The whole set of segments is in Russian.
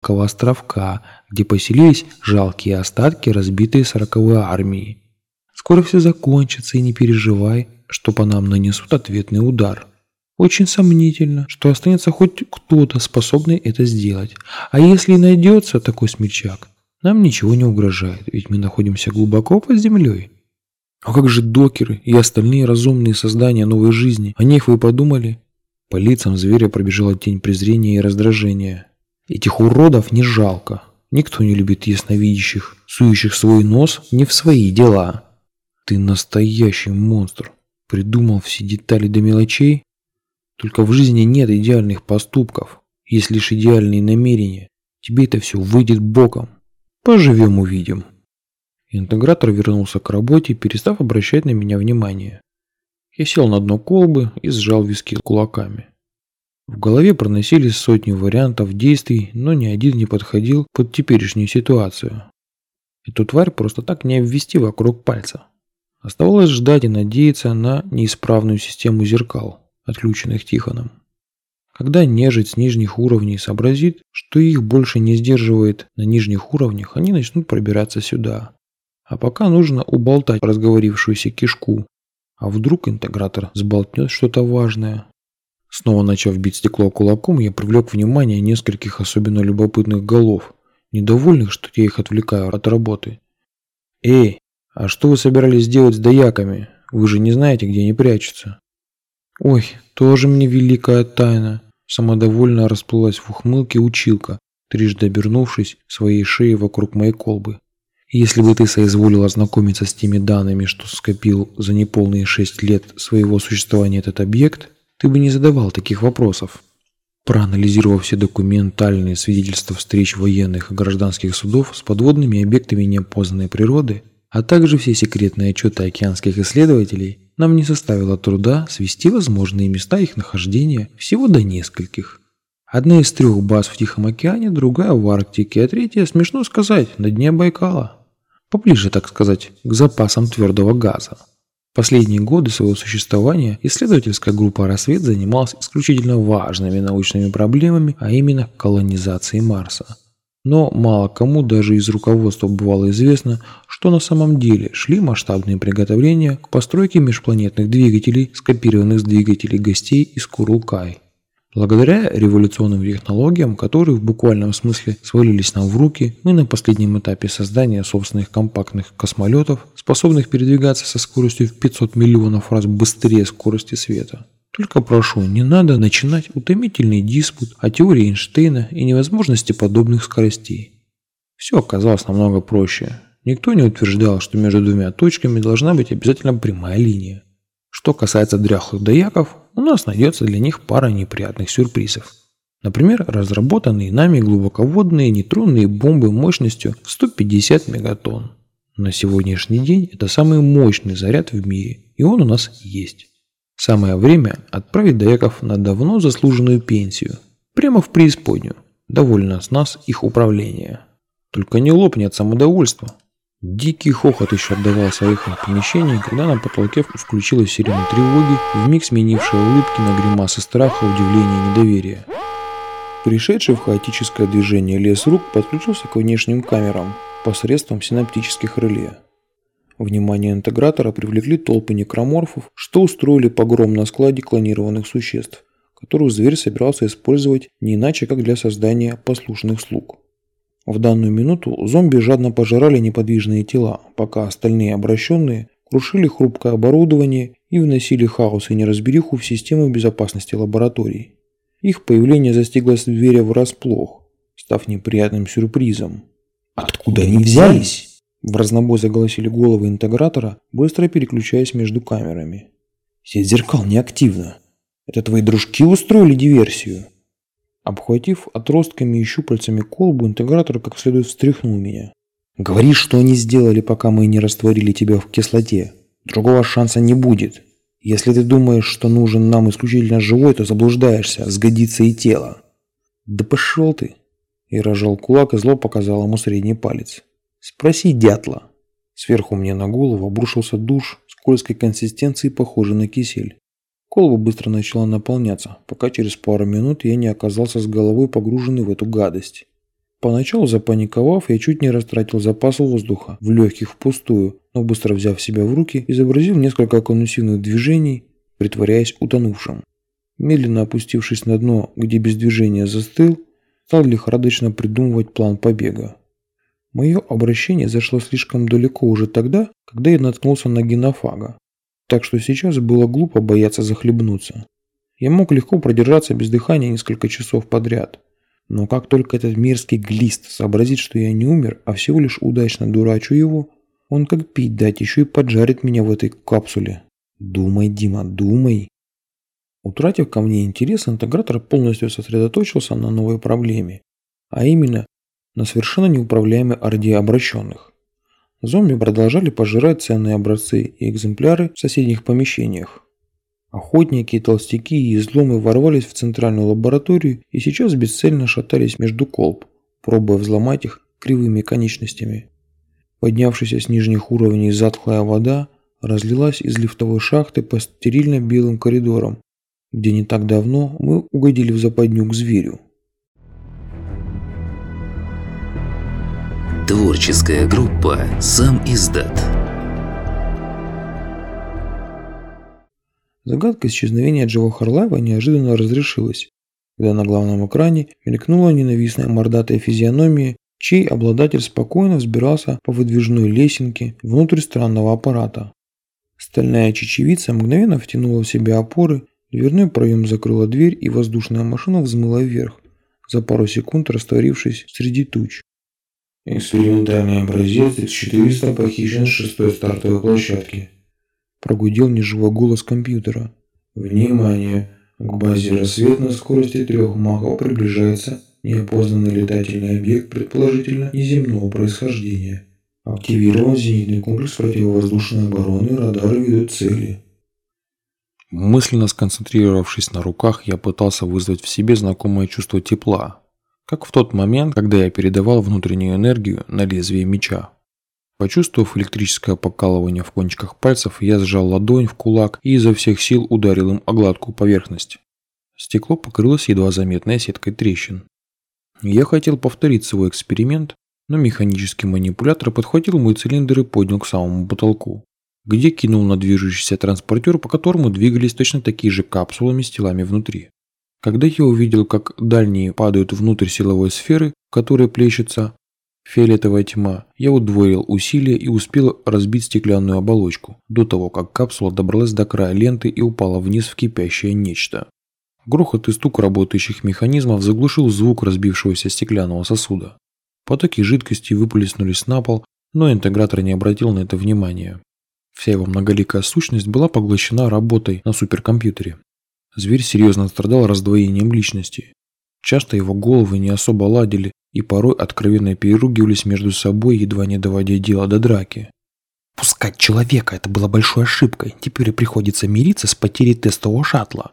маленького островка, где поселились жалкие остатки разбитой сороковой армии. Скоро все закончится, и не переживай, что по нам нанесут ответный удар. Очень сомнительно, что останется хоть кто-то, способный это сделать. А если и найдется такой смельчак, нам ничего не угрожает, ведь мы находимся глубоко под землей. А как же докеры и остальные разумные создания новой жизни? О них вы подумали? По лицам зверя пробежала тень презрения и раздражения. Этих уродов не жалко. Никто не любит ясновидящих, сующих свой нос не в свои дела. Ты настоящий монстр. Придумал все детали до мелочей. Только в жизни нет идеальных поступков. Есть лишь идеальные намерения. Тебе это все выйдет боком. Поживем увидим. Интегратор вернулся к работе, перестав обращать на меня внимание. Я сел на дно колбы и сжал виски кулаками. В голове проносились сотни вариантов действий, но ни один не подходил под теперешнюю ситуацию. Эту тварь просто так не обвести вокруг пальца. Оставалось ждать и надеяться на неисправную систему зеркал, отключенных Тихоном. Когда нежить с нижних уровней сообразит, что их больше не сдерживает на нижних уровнях, они начнут пробираться сюда. А пока нужно уболтать разговорившуюся кишку. А вдруг интегратор сболтнет что-то важное. Снова начав бить стекло кулаком, я привлек внимание нескольких особенно любопытных голов, недовольных, что я их отвлекаю от работы. «Эй, а что вы собирались делать с дояками? Вы же не знаете, где они прячутся». «Ой, тоже мне великая тайна», – самодовольно расплылась в ухмылке училка, трижды обернувшись своей шеей вокруг моей колбы. Если бы ты соизволил ознакомиться с теми данными, что скопил за неполные шесть лет своего существования этот объект, ты бы не задавал таких вопросов. Проанализировав все документальные свидетельства встреч военных и гражданских судов с подводными объектами неопознанной природы, а также все секретные отчеты океанских исследователей, нам не составило труда свести возможные места их нахождения всего до нескольких. Одна из трех баз в Тихом океане, другая в Арктике, а третья, смешно сказать, на дне Байкала поближе, так сказать, к запасам твердого газа. Последние годы своего существования исследовательская группа «Рассвет» занималась исключительно важными научными проблемами, а именно колонизацией Марса. Но мало кому даже из руководства бывало известно, что на самом деле шли масштабные приготовления к постройке межпланетных двигателей, скопированных с двигателей гостей из Курулкай. Благодаря революционным технологиям, которые в буквальном смысле свалились нам в руки, мы на последнем этапе создания собственных компактных космолетов, способных передвигаться со скоростью в 500 миллионов раз быстрее скорости света. Только прошу, не надо начинать утомительный диспут о теории Эйнштейна и невозможности подобных скоростей. Все оказалось намного проще. Никто не утверждал, что между двумя точками должна быть обязательно прямая линия. Что касается дряхлых дояков, у нас найдется для них пара неприятных сюрпризов. Например, разработанные нами глубоководные нейтронные бомбы мощностью 150 мегатонн. На сегодняшний день это самый мощный заряд в мире, и он у нас есть. Самое время отправить дояков на давно заслуженную пенсию, прямо в преисподнюю. Довольно с нас их управление. Только не лопнет самодовольство. Дикий хохот еще отдавался в их помещении, когда на потолке включилась сирена тревоги, вмиг сменившая улыбки на гримасы страха, удивления и недоверия. Пришедший в хаотическое движение лес рук подключился к внешним камерам посредством синаптических реле. Внимание интегратора привлекли толпы некроморфов, что устроили погром на складе клонированных существ, которых зверь собирался использовать не иначе, как для создания послушных слуг. В данную минуту зомби жадно пожирали неподвижные тела, пока остальные обращенные крушили хрупкое оборудование и вносили хаос и неразбериху в систему безопасности лабораторий. Их появление застигло зверя врасплох, став неприятным сюрпризом. «Откуда они взялись?» В разнобой заголосили головы интегратора, быстро переключаясь между камерами. «Сеть зеркал неактивна. Это твои дружки устроили диверсию?» Обхватив отростками и щупальцами колбу, интегратор как следует встряхнул меня. «Говори, что они сделали, пока мы не растворили тебя в кислоте. Другого шанса не будет. Если ты думаешь, что нужен нам исключительно живой, то заблуждаешься, сгодится и тело». «Да пошел ты!» И разжал кулак и зло показал ему средний палец. «Спроси дятла». Сверху мне на голову обрушился душ скользкой консистенции, похожий на кисель. Колба быстро начала наполняться, пока через пару минут я не оказался с головой погруженный в эту гадость. Поначалу запаниковав, я чуть не растратил запас воздуха в легких впустую, но быстро взяв себя в руки, изобразил несколько конвульсивных движений, притворяясь утонувшим. Медленно опустившись на дно, где без движения застыл, стал лихорадочно придумывать план побега. Мое обращение зашло слишком далеко уже тогда, когда я наткнулся на генофага, так что сейчас было глупо бояться захлебнуться. Я мог легко продержаться без дыхания несколько часов подряд – но как только этот мерзкий глист сообразит, что я не умер, а всего лишь удачно дурачу его, он как пить дать, еще и поджарит меня в этой капсуле. Думай, Дима, думай. Утратив ко мне интерес, интегратор полностью сосредоточился на новой проблеме, а именно на совершенно неуправляемой орде обращенных. Зомби продолжали пожирать ценные образцы и экземпляры в соседних помещениях. Охотники, толстяки и изломы ворвались в центральную лабораторию и сейчас бесцельно шатались между колб, пробуя взломать их кривыми конечностями. Поднявшаяся с нижних уровней затхлая вода разлилась из лифтовой шахты по стерильно белым коридорам, где не так давно мы угодили в западню к зверю. Творческая группа «Сам издат» Загадка исчезновения Джо Харлайва неожиданно разрешилась, когда на главном экране мелькнула ненавистная мордатая физиономия, чей обладатель спокойно взбирался по выдвижной лесенке внутрь странного аппарата. Стальная чечевица мгновенно втянула в себя опоры, дверной проем закрыла дверь и воздушная машина взмыла вверх, за пару секунд растворившись среди туч. Экспериментальный образец X400 похищен с шестой стартовой площадки. Прогудел неживой голос компьютера. Внимание! К базе «Рассвет» на скорости трех махов приближается неопознанный летательный объект, предположительно неземного происхождения. Активирован зенитный комплекс противовоздушной обороны, радары ведут цели. Мысленно сконцентрировавшись на руках, я пытался вызвать в себе знакомое чувство тепла, как в тот момент, когда я передавал внутреннюю энергию на лезвие меча. Почувствовав электрическое покалывание в кончиках пальцев, я сжал ладонь в кулак и изо всех сил ударил им о гладкую поверхность. Стекло покрылось едва заметной сеткой трещин. Я хотел повторить свой эксперимент, но механический манипулятор подхватил мой цилиндр и поднял к самому потолку, где кинул на движущийся транспортер, по которому двигались точно такие же капсулами с телами внутри. Когда я увидел, как дальние падают внутрь силовой сферы, в которой плещется Фиолетовая тьма. Я удвоил усилия и успел разбить стеклянную оболочку, до того, как капсула добралась до края ленты и упала вниз в кипящее нечто. Грохот и стук работающих механизмов заглушил звук разбившегося стеклянного сосуда. Потоки жидкости выплеснулись на пол, но интегратор не обратил на это внимания. Вся его многоликая сущность была поглощена работой на суперкомпьютере. Зверь серьезно страдал раздвоением личности. Часто его головы не особо ладили, и порой откровенно переругивались между собой, едва не доводя дело до драки. Пускать человека – это было большой ошибкой. Теперь приходится мириться с потерей тестового шаттла.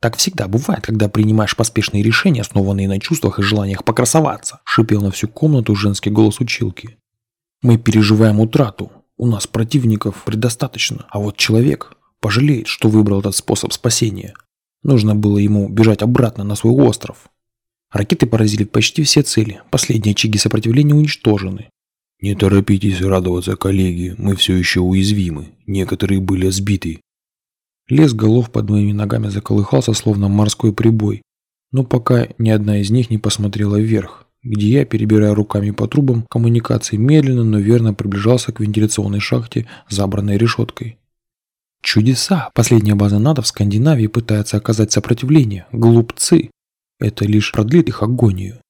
Так всегда бывает, когда принимаешь поспешные решения, основанные на чувствах и желаниях покрасоваться. Шипел на всю комнату женский голос училки. Мы переживаем утрату. У нас противников предостаточно. А вот человек пожалеет, что выбрал этот способ спасения. Нужно было ему бежать обратно на свой остров. Ракеты поразили почти все цели. Последние очаги сопротивления уничтожены. Не торопитесь радоваться, коллеги, мы все еще уязвимы. Некоторые были сбиты. Лес голов под моими ногами заколыхался, словно морской прибой. Но пока ни одна из них не посмотрела вверх, где я, перебирая руками по трубам коммуникации, медленно, но верно приближался к вентиляционной шахте, забранной решеткой. Чудеса! Последняя база НАТО в Скандинавии пытается оказать сопротивление. Глупцы! Это лишь продлит их агонию.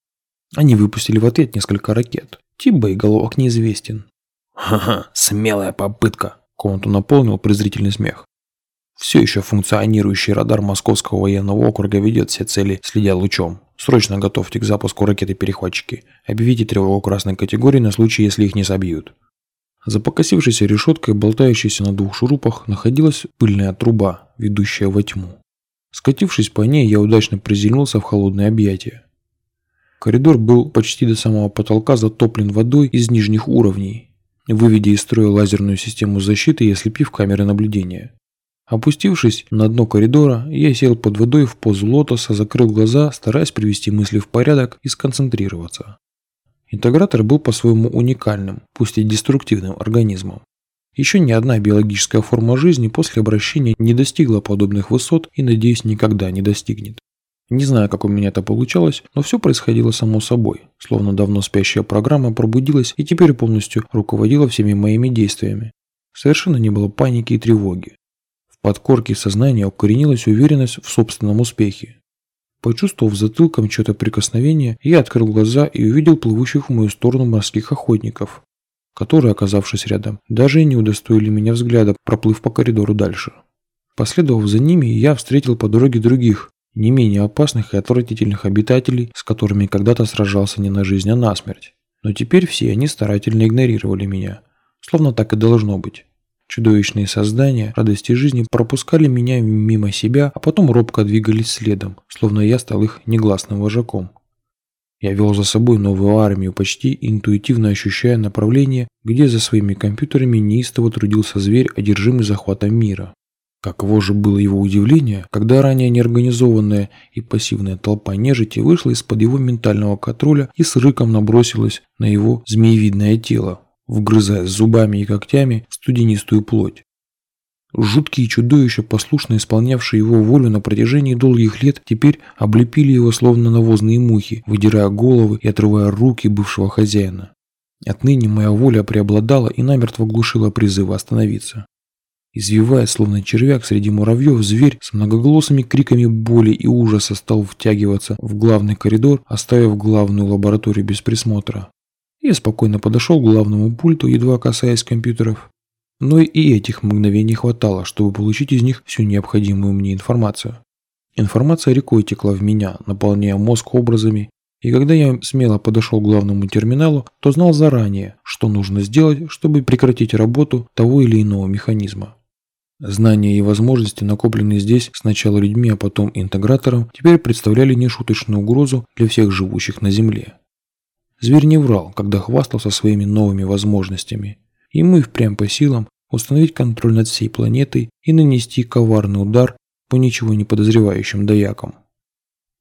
Они выпустили в ответ несколько ракет. Тип боеголовок неизвестен. Ха-ха, смелая попытка. Комнату наполнил презрительный смех. Все еще функционирующий радар Московского военного округа ведет все цели, следя лучом. Срочно готовьте к запуску ракеты-перехватчики. Объявите тревогу красной категории на случай, если их не собьют. За покосившейся решеткой, болтающейся на двух шурупах, находилась пыльная труба, ведущая во тьму. Скатившись по ней, я удачно приземлился в холодное объятие. Коридор был почти до самого потолка затоплен водой из нижних уровней, выведя из строя лазерную систему защиты и ослепив камеры наблюдения. Опустившись на дно коридора, я сел под водой в позу лотоса, закрыл глаза, стараясь привести мысли в порядок и сконцентрироваться. Интегратор был по-своему уникальным, пусть и деструктивным организмом. Еще ни одна биологическая форма жизни после обращения не достигла подобных высот и, надеюсь, никогда не достигнет. Не знаю, как у меня это получалось, но все происходило само собой, словно давно спящая программа пробудилась и теперь полностью руководила всеми моими действиями. Совершенно не было паники и тревоги. В подкорке сознания укоренилась уверенность в собственном успехе. Почувствовав затылком что-то прикосновение, я открыл глаза и увидел плывущих в мою сторону морских охотников, которые, оказавшись рядом, даже и не удостоили меня взгляда, проплыв по коридору дальше. Последовав за ними, я встретил по дороге других, не менее опасных и отвратительных обитателей, с которыми когда-то сражался не на жизнь, а на смерть. Но теперь все они старательно игнорировали меня, словно так и должно быть. Чудовищные создания радости жизни пропускали меня мимо себя, а потом робко двигались следом, словно я стал их негласным вожаком. Я вел за собой новую армию, почти интуитивно ощущая направление, где за своими компьютерами неистово трудился зверь, одержимый захватом мира. Каково же было его удивление, когда ранее неорганизованная и пассивная толпа нежити вышла из-под его ментального контроля и с рыком набросилась на его змеевидное тело, вгрызая зубами и когтями студенистую плоть. Жуткие чудовища, послушно исполнявшие его волю на протяжении долгих лет, теперь облепили его словно навозные мухи, выдирая головы и отрывая руки бывшего хозяина. Отныне моя воля преобладала и намертво глушила призывы остановиться. Извиваясь, словно червяк среди муравьев, зверь с многоголосыми криками боли и ужаса стал втягиваться в главный коридор, оставив главную лабораторию без присмотра. Я спокойно подошел к главному пульту, едва касаясь компьютеров. Но и этих мгновений хватало, чтобы получить из них всю необходимую мне информацию. Информация рекой текла в меня, наполняя мозг образами, и когда я смело подошел к главному терминалу, то знал заранее, что нужно сделать, чтобы прекратить работу того или иного механизма. Знания и возможности, накопленные здесь сначала людьми, а потом интегратором, теперь представляли нешуточную угрозу для всех живущих на Земле. Зверь не врал, когда хвастался своими новыми возможностями. И мы впрямь по силам установить контроль над всей планетой и нанести коварный удар по ничего не подозревающим доякам.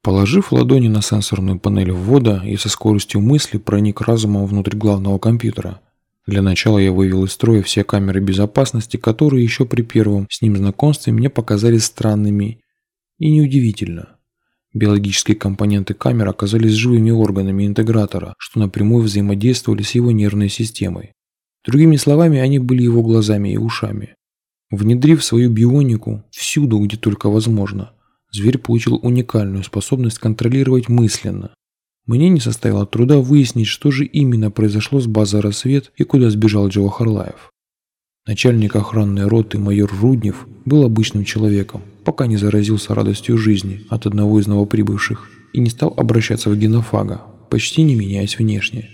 Положив ладони на сенсорную панель ввода, и со скоростью мысли проник разумом внутрь главного компьютера. Для начала я вывел из строя все камеры безопасности, которые еще при первом с ним знакомстве мне показались странными. И неудивительно. Биологические компоненты камер оказались живыми органами интегратора, что напрямую взаимодействовали с его нервной системой. Другими словами, они были его глазами и ушами. Внедрив свою бионику всюду, где только возможно, зверь получил уникальную способность контролировать мысленно. Мне не составило труда выяснить, что же именно произошло с базой «Рассвет» и куда сбежал Джо Харлаев. Начальник охранной роты майор Руднев был обычным человеком, пока не заразился радостью жизни от одного из новоприбывших и не стал обращаться в генофага, почти не меняясь внешне.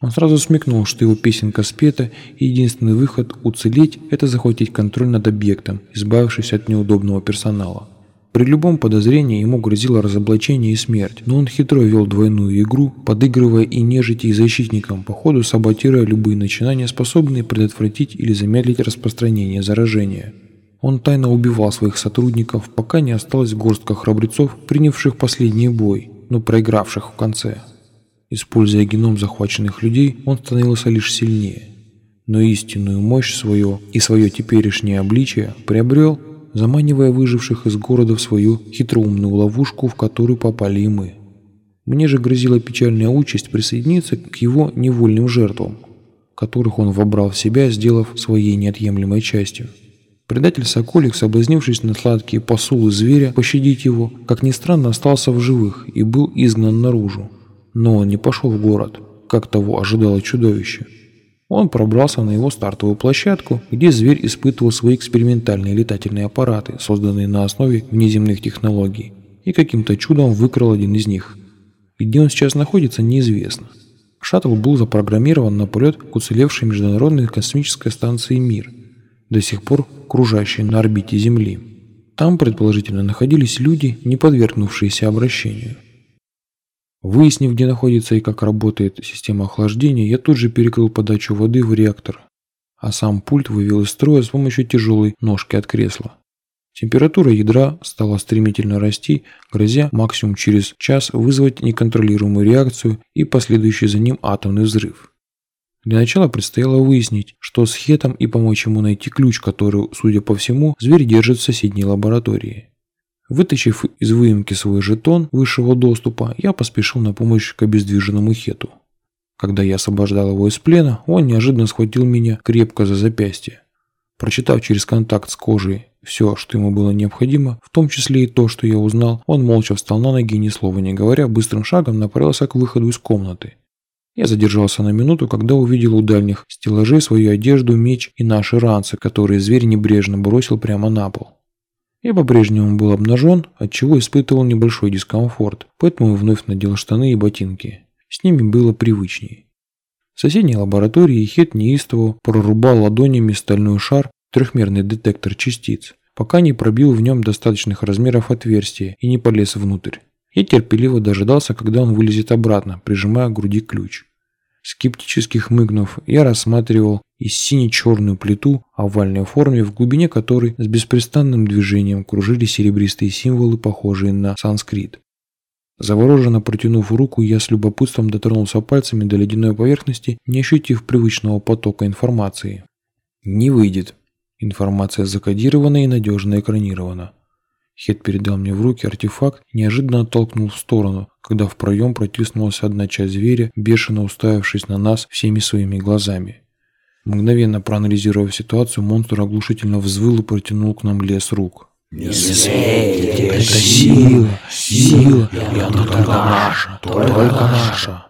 Он сразу смекнул, что его песенка спета, и единственный выход уцелеть – это захватить контроль над объектом, избавившись от неудобного персонала. При любом подозрении ему грозило разоблачение и смерть, но он хитро вел двойную игру, подыгрывая и нежити, и защитникам, по ходу саботируя любые начинания, способные предотвратить или замедлить распространение заражения. Он тайно убивал своих сотрудников, пока не осталось горстка храбрецов, принявших последний бой, но проигравших в конце. Используя геном захваченных людей, он становился лишь сильнее. Но истинную мощь свою и свое теперешнее обличие приобрел, заманивая выживших из города в свою хитроумную ловушку, в которую попали и мы. Мне же грозила печальная участь присоединиться к его невольным жертвам, которых он вобрал в себя, сделав своей неотъемлемой частью. Предатель Соколик, соблазнившись на сладкие посулы зверя, пощадить его, как ни странно, остался в живых и был изгнан наружу. Но он не пошел в город, как того ожидало чудовище. Он пробрался на его стартовую площадку, где зверь испытывал свои экспериментальные летательные аппараты, созданные на основе внеземных технологий, и каким-то чудом выкрал один из них. Где он сейчас находится, неизвестно. Шаттл был запрограммирован на полет к уцелевшей Международной космической станции «Мир», до сих пор кружащей на орбите Земли. Там, предположительно, находились люди, не подвергнувшиеся обращению. Выяснив, где находится и как работает система охлаждения, я тут же перекрыл подачу воды в реактор, а сам пульт вывел из строя с помощью тяжелой ножки от кресла. Температура ядра стала стремительно расти, грозя максимум через час вызвать неконтролируемую реакцию и последующий за ним атомный взрыв. Для начала предстояло выяснить, что с Хетом и помочь ему найти ключ, который, судя по всему, зверь держит в соседней лаборатории. Вытащив из выемки свой жетон высшего доступа, я поспешил на помощь к обездвиженному Хету. Когда я освобождал его из плена, он неожиданно схватил меня крепко за запястье. Прочитав через контакт с кожей все, что ему было необходимо, в том числе и то, что я узнал, он молча встал на ноги и ни слова не говоря, быстрым шагом направился к выходу из комнаты. Я задержался на минуту, когда увидел у дальних стеллажей свою одежду, меч и наши ранцы, которые зверь небрежно бросил прямо на пол. Я по-прежнему был обнажен, отчего испытывал небольшой дискомфорт, поэтому вновь надел штаны и ботинки. С ними было привычнее. В соседней лаборатории Хет неистово прорубал ладонями стальной шар, трехмерный детектор частиц, пока не пробил в нем достаточных размеров отверстия и не полез внутрь. Я терпеливо дожидался, когда он вылезет обратно, прижимая к груди ключ. Скептически хмыкнув, я рассматривал и сине-черную плиту овальной форме, в глубине которой с беспрестанным движением кружили серебристые символы, похожие на санскрит. Завороженно протянув руку, я с любопытством дотронулся пальцами до ледяной поверхности, не ощутив привычного потока информации. Не выйдет. Информация закодирована и надежно экранирована. Хед передал мне в руки артефакт и неожиданно оттолкнул в сторону, когда в проем протиснулась одна часть зверя, бешено уставившись на нас всеми своими глазами. Мгновенно проанализировав ситуацию, монстр оглушительно взвыл и протянул к нам лес рук. «Не смейте! Это сила! Сила! И она только наша! Только наша!»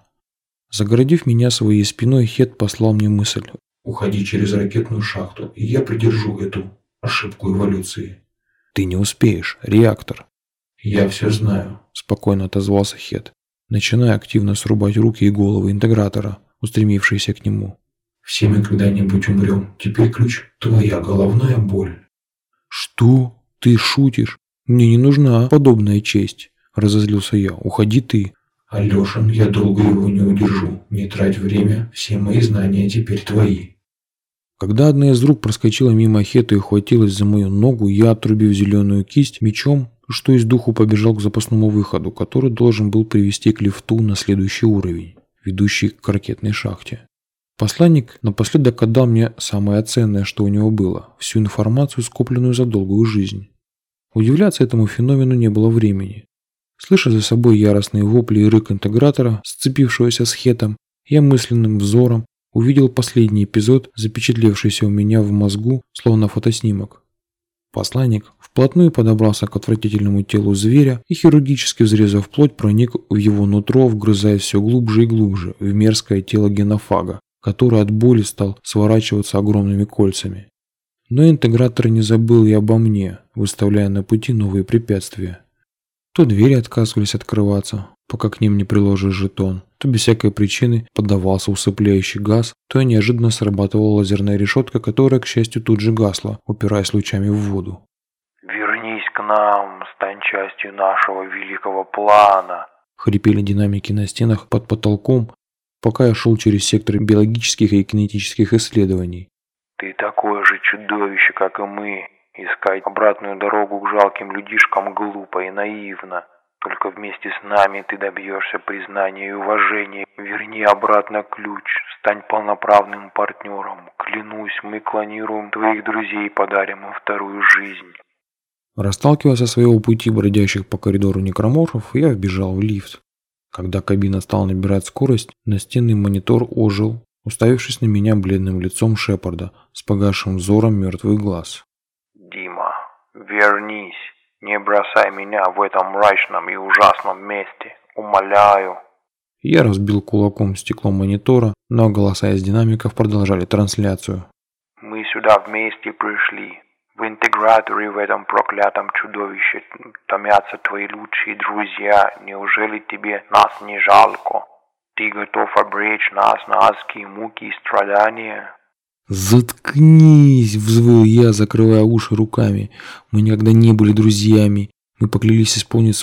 Загородив меня своей спиной, Хед послал мне мысль. «Уходи через ракетную шахту, и я придержу эту ошибку эволюции». «Ты не успеешь. Реактор». «Я все знаю», – спокойно отозвался Хед, начиная активно срубать руки и головы интегратора, устремившиеся к нему. «Все мы когда-нибудь умрем. Теперь ключ – твоя головная боль». «Что? Ты шутишь? Мне не нужна подобная честь», – разозлился я. «Уходи ты». «Алешин, я долго его не удержу. Не трать время, все мои знания теперь твои». Когда одна из рук проскочила мимо Хета и ухватилась за мою ногу, я, отрубив зеленую кисть мечом, что из духу побежал к запасному выходу, который должен был привести к лифту на следующий уровень, ведущий к ракетной шахте. Посланник напоследок отдал мне самое ценное, что у него было – всю информацию, скопленную за долгую жизнь. Удивляться этому феномену не было времени. Слыша за собой яростные вопли и рык интегратора, сцепившегося с Хетом, я мысленным взором увидел последний эпизод, запечатлевшийся у меня в мозгу, словно фотоснимок. Посланник вплотную подобрался к отвратительному телу зверя и, хирургически взрезав плоть, проник в его нутро, вгрызаясь все глубже и глубже в мерзкое тело генофага, который от боли стал сворачиваться огромными кольцами. Но интегратор не забыл и обо мне, выставляя на пути новые препятствия. То двери отказывались открываться, пока к ним не приложишь жетон, то без всякой причины поддавался усыпляющий газ, то неожиданно срабатывала лазерная решетка, которая, к счастью, тут же гасла, упираясь лучами в воду. «Вернись к нам, стань частью нашего великого плана!» Хрипели динамики на стенах под потолком, пока я шел через сектор биологических и кинетических исследований. «Ты такое же чудовище, как и мы. Искать обратную дорогу к жалким людишкам глупо и наивно. Только вместе с нами ты добьешься признания и уважения. Верни обратно ключ, стань полноправным партнером. Клянусь, мы клонируем твоих друзей и подарим им вторую жизнь. Расталкивая со своего пути бродящих по коридору некроморфов, я вбежал в лифт. Когда кабина стала набирать скорость, настенный монитор ожил, уставившись на меня бледным лицом Шепарда с погасшим взором мертвых глаз. «Дима, вернись!» Не бросай меня в этом мрачном и ужасном месте. Умоляю. Я разбил кулаком стекло монитора, но голоса из динамиков продолжали трансляцию. Мы сюда вместе пришли. В интеграторе в этом проклятом чудовище томятся твои лучшие друзья. Неужели тебе нас не жалко? Ты готов обречь нас на адские муки и страдания? «Заткнись!» – взвыл я, закрывая уши руками. «Мы никогда не были друзьями. Мы поклялись исполнить